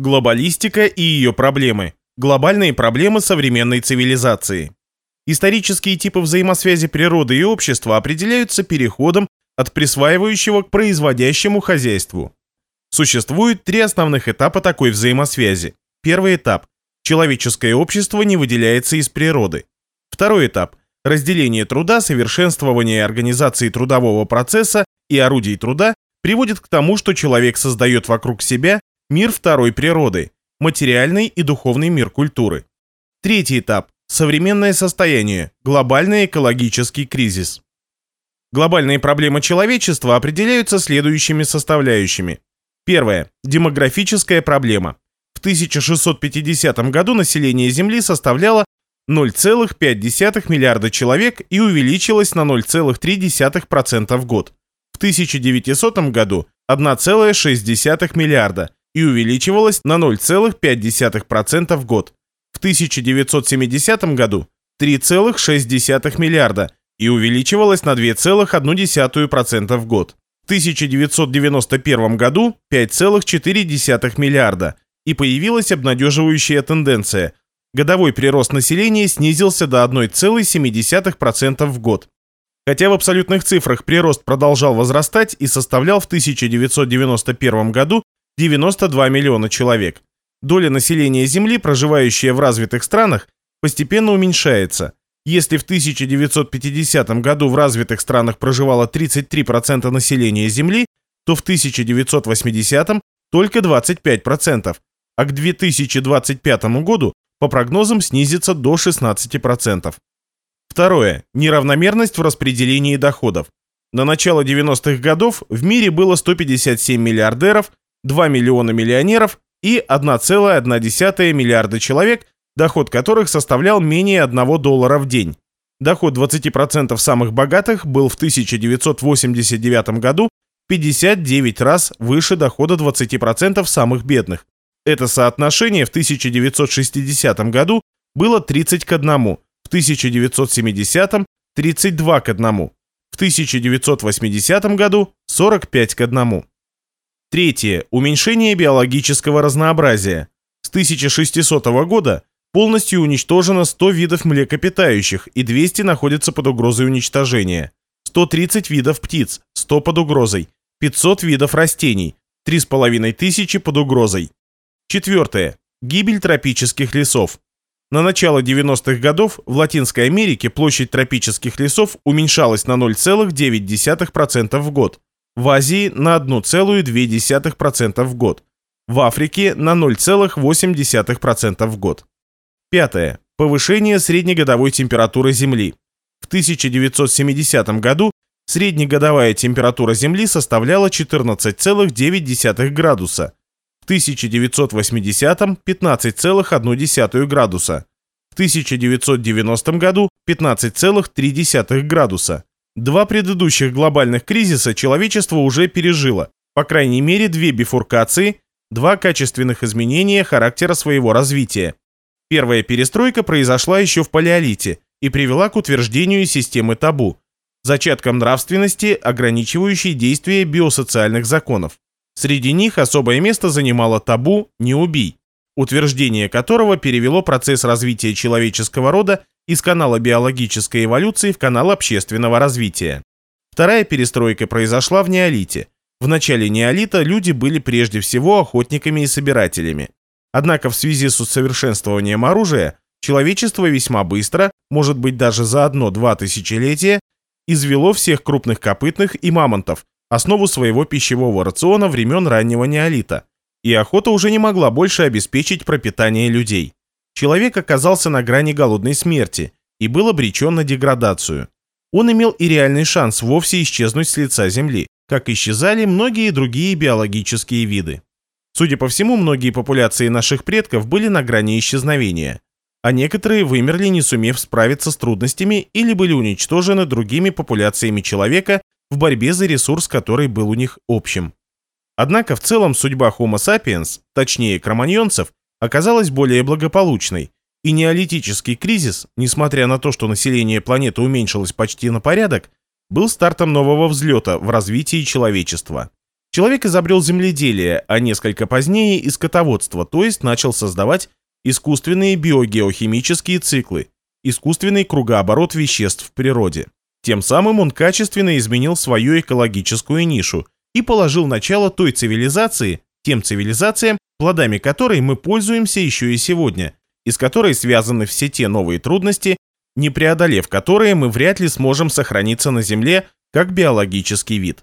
Глобалистика и ее проблемы. Глобальные проблемы современной цивилизации. Исторические типы взаимосвязи природы и общества определяются переходом от присваивающего к производящему хозяйству. Существует три основных этапа такой взаимосвязи. Первый этап – человеческое общество не выделяется из природы. Второй этап – разделение труда, совершенствование организации трудового процесса и орудий труда приводит к тому, что человек создает вокруг себя мир второй природы, материальный и духовный мир культуры. Третий этап – современное состояние, глобальный экологический кризис. Глобальные проблемы человечества определяются следующими составляющими. Первое – демографическая проблема. В 1650 году население Земли составляло 0,5 миллиарда человек и увеличилось на 0,3% в год. В 1900 году 1,6 миллиарда и увеличивалось на 0,5% в год. В 1970 году 3,6 миллиарда и увеличивалось на 2,1% в год. В 1991 году 5,4 миллиарда и появилась обнадеживающая тенденция. Годовой прирост населения снизился до 1,7% в год. Хотя в абсолютных цифрах прирост продолжал возрастать и составлял в 1991 году 92 миллиона человек. Доля населения Земли, проживающая в развитых странах, постепенно уменьшается. Если в 1950 году в развитых странах проживало 33% населения Земли, то в 1980 только 25%, а к 2025 году по прогнозам снизится до 16%. Второе. Неравномерность в распределении доходов. На начало 90-х годов в мире было 157 миллиардеров, 2 миллиона миллионеров и 1,1 миллиарда человек, доход которых составлял менее 1 доллара в день. Доход 20% самых богатых был в 1989 году 59 раз выше дохода 20% самых бедных. Это соотношение в 1960 году было 30 к 1, в 1970 – 32 к 1, в 1980 году – 45 к 1. Третье. Уменьшение биологического разнообразия. С 1600 года полностью уничтожено 100 видов млекопитающих и 200 находятся под угрозой уничтожения. 130 видов птиц, 100 под угрозой. 500 видов растений, 3500 под угрозой. Четвертое. Гибель тропических лесов. На начало 90-х годов в Латинской Америке площадь тропических лесов уменьшалась на 0,9% в год, в Азии на 1,2% в год, в Африке на 0,8% в год. Пятое. Повышение среднегодовой температуры Земли. В 1970 году среднегодовая температура Земли составляла 14,9 градуса, в 1980 – 15,1 градуса, в 1990 году – 15,3 градуса, Два предыдущих глобальных кризиса человечество уже пережило, по крайней мере две бифуркации, два качественных изменения характера своего развития. Первая перестройка произошла еще в Палеолите и привела к утверждению системы табу, зачаткам нравственности, ограничивающей действие биосоциальных законов. Среди них особое место занимало табу «не убий», утверждение которого перевело процесс развития человеческого рода из канала биологической эволюции в канал общественного развития. Вторая перестройка произошла в неолите. В начале неолита люди были прежде всего охотниками и собирателями. Однако в связи с усовершенствованием оружия человечество весьма быстро, может быть даже за одно-два тысячелетия, извело всех крупных копытных и мамонтов, основу своего пищевого рациона времен раннего неолита, и охота уже не могла больше обеспечить пропитание людей человек оказался на грани голодной смерти и был обречен на деградацию. Он имел и реальный шанс вовсе исчезнуть с лица Земли, как исчезали многие другие биологические виды. Судя по всему, многие популяции наших предков были на грани исчезновения, а некоторые вымерли, не сумев справиться с трудностями или были уничтожены другими популяциями человека в борьбе за ресурс, который был у них общим. Однако в целом судьба Homo sapiens, точнее кроманьонцев, оказалась более благополучной, и неолитический кризис, несмотря на то, что население планеты уменьшилось почти на порядок, был стартом нового взлета в развитии человечества. Человек изобрел земледелие, а несколько позднее и скотоводство, то есть начал создавать искусственные биогеохимические циклы, искусственный кругооборот веществ в природе. Тем самым он качественно изменил свою экологическую нишу и положил начало той цивилизации, тем цивилизациям, плодами которой мы пользуемся еще и сегодня, и с которой связаны все те новые трудности, не преодолев которые мы вряд ли сможем сохраниться на Земле как биологический вид.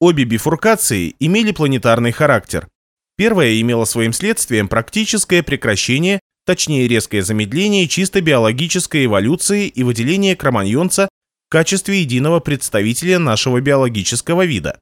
Обе бифуркации имели планетарный характер. Первая имела своим следствием практическое прекращение, точнее резкое замедление чисто биологической эволюции и выделение кроманьонца в качестве единого представителя нашего биологического вида.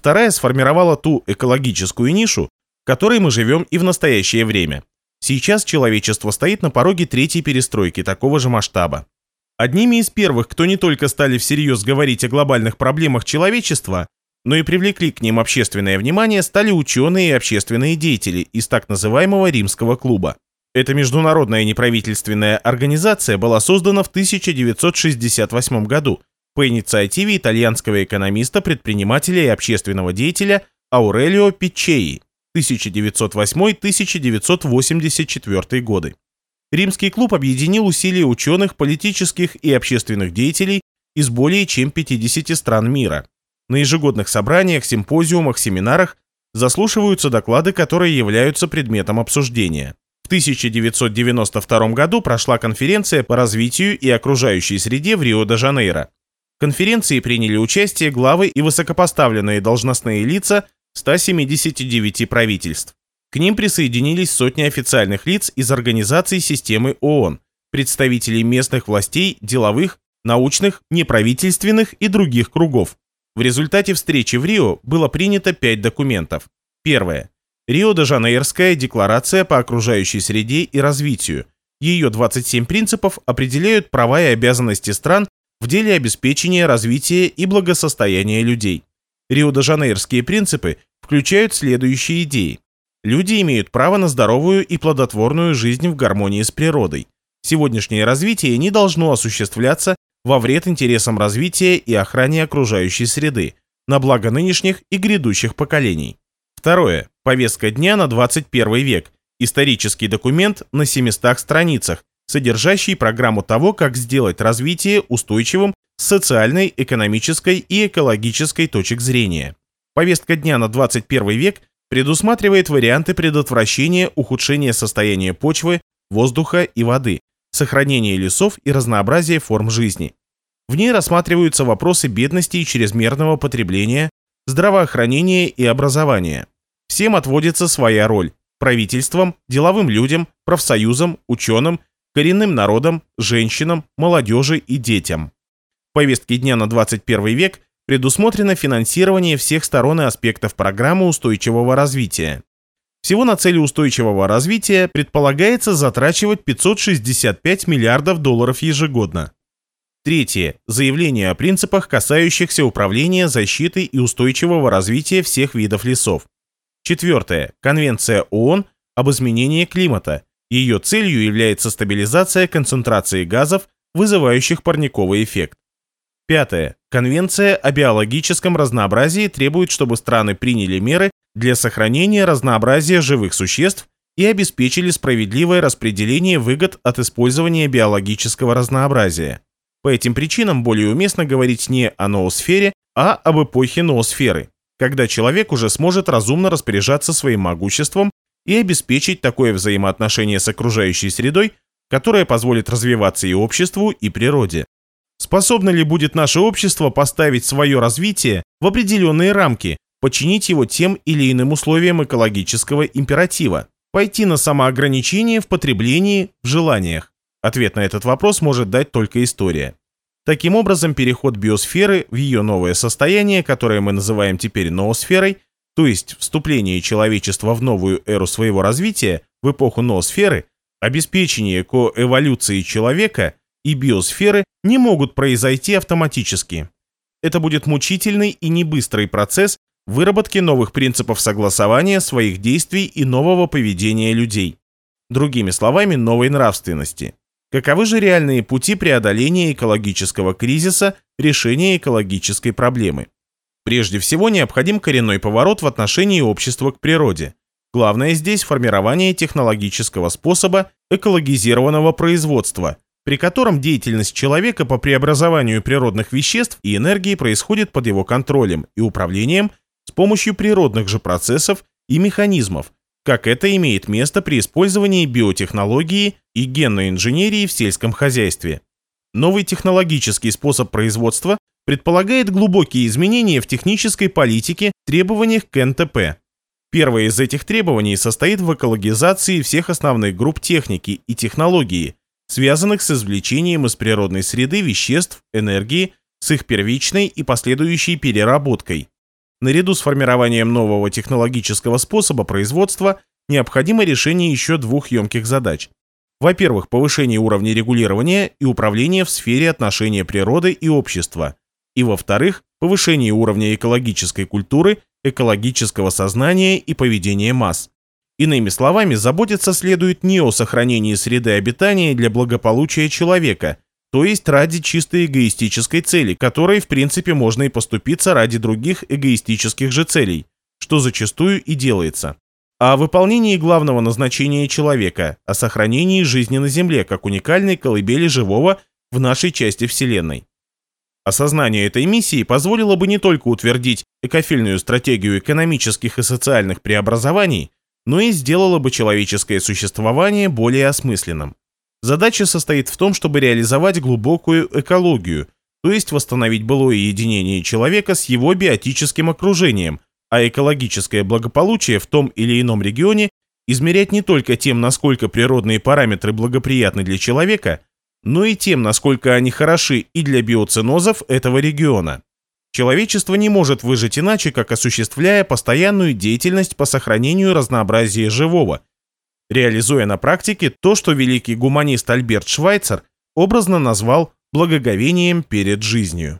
Вторая сформировала ту экологическую нишу, в которой мы живем и в настоящее время. Сейчас человечество стоит на пороге третьей перестройки такого же масштаба. Одними из первых, кто не только стали всерьез говорить о глобальных проблемах человечества, но и привлекли к ним общественное внимание, стали ученые и общественные деятели из так называемого Римского клуба. Эта международная неправительственная организация была создана в 1968 году по инициативе итальянского экономиста, предпринимателя и общественного деятеля Аурелио Пиччеи 1908-1984 годы. Римский клуб объединил усилия ученых, политических и общественных деятелей из более чем 50 стран мира. На ежегодных собраниях, симпозиумах, семинарах заслушиваются доклады, которые являются предметом обсуждения. В 1992 году прошла конференция по развитию и окружающей среде в Рио-де-Жанейро. Конференции приняли участие главы и высокопоставленные должностные лица 179 правительств. К ним присоединились сотни официальных лиц из организаций системы ООН, представителей местных властей, деловых, научных, неправительственных и других кругов. В результате встречи в Рио было принято пять документов. Первое. Рио-де-Жанейрская декларация по окружающей среде и развитию. Ее 27 принципов определяют права и обязанности стран в деле обеспечения развития и благосостояния людей. Рио-де-Жанейрские принципы включают следующие идеи. Люди имеют право на здоровую и плодотворную жизнь в гармонии с природой. Сегодняшнее развитие не должно осуществляться во вред интересам развития и охране окружающей среды, на благо нынешних и грядущих поколений. Второе. Повестка дня на 21 век. Исторический документ на 700 страницах, содержащий программу того, как сделать развитие устойчивым с социальной, экономической и экологической точек зрения. Повестка дня на 21 век предусматривает варианты предотвращения ухудшения состояния почвы, воздуха и воды, сохранения лесов и разнообразия форм жизни. В ней рассматриваются вопросы бедности и чрезмерного потребления, здравоохранения и образования. Всем отводится своя роль – правительствам, деловым людям, профсоюзам, ученым, коренным народам, женщинам, молодежи и детям. В повестке дня на 21 век предусмотрено финансирование всех сторон и аспектов программы устойчивого развития. Всего на цели устойчивого развития предполагается затрачивать 565 миллиардов долларов ежегодно. Третье. Заявление о принципах, касающихся управления, защиты и устойчивого развития всех видов лесов. Четвертое. Конвенция ООН об изменении климата. Ее целью является стабилизация концентрации газов, вызывающих парниковый эффект. Пятое. Конвенция о биологическом разнообразии требует, чтобы страны приняли меры для сохранения разнообразия живых существ и обеспечили справедливое распределение выгод от использования биологического разнообразия. По этим причинам более уместно говорить не о ноосфере, а об эпохе ноосферы, когда человек уже сможет разумно распоряжаться своим могуществом и обеспечить такое взаимоотношение с окружающей средой, которое позволит развиваться и обществу, и природе. Способно ли будет наше общество поставить свое развитие в определенные рамки, подчинить его тем или иным условиям экологического императива, пойти на самоограничение в потреблении, в желаниях? Ответ на этот вопрос может дать только история. Таким образом, переход биосферы в ее новое состояние, которое мы называем теперь ноосферой, то есть вступление человечества в новую эру своего развития, в эпоху ноосферы, обеспечение коэволюции человека и биосферы не могут произойти автоматически. Это будет мучительный и небыстрый процесс выработки новых принципов согласования своих действий и нового поведения людей. Другими словами, новой нравственности. Каковы же реальные пути преодоления экологического кризиса, решения экологической проблемы? Прежде всего необходим коренной поворот в отношении общества к природе. Главное здесь формирование технологического способа экологизированного производства, при котором деятельность человека по преобразованию природных веществ и энергии происходит под его контролем и управлением с помощью природных же процессов и механизмов, как это имеет место при использовании биотехнологии и генной инженерии в сельском хозяйстве. Новый технологический способ производства предполагает глубокие изменения в технической политике, требованиях к НТП. Первое из этих требований состоит в экологизации всех основных групп техники и технологии, связанных с извлечением из природной среды веществ, энергии, с их первичной и последующей переработкой. Наряду с формированием нового технологического способа производства необходимо решение еще двух емких задач. Во-первых, повышение уровня регулирования и управления в сфере отношения природы и общества. И во-вторых, повышение уровня экологической культуры, экологического сознания и поведения масс. Иными словами, заботиться следует не о сохранении среды обитания для благополучия человека – то есть ради чисто эгоистической цели, которой в принципе можно и поступиться ради других эгоистических же целей, что зачастую и делается. А о выполнении главного назначения человека, о сохранении жизни на Земле как уникальной колыбели живого в нашей части Вселенной. Осознание этой миссии позволило бы не только утвердить экофильную стратегию экономических и социальных преобразований, но и сделало бы человеческое существование более осмысленным. Задача состоит в том, чтобы реализовать глубокую экологию, то есть восстановить былое единение человека с его биотическим окружением, а экологическое благополучие в том или ином регионе измерять не только тем, насколько природные параметры благоприятны для человека, но и тем, насколько они хороши и для биоценозов этого региона. Человечество не может выжить иначе, как осуществляя постоянную деятельность по сохранению разнообразия живого – реализуя на практике то, что великий гуманист Альберт Швайцер образно назвал благоговением перед жизнью.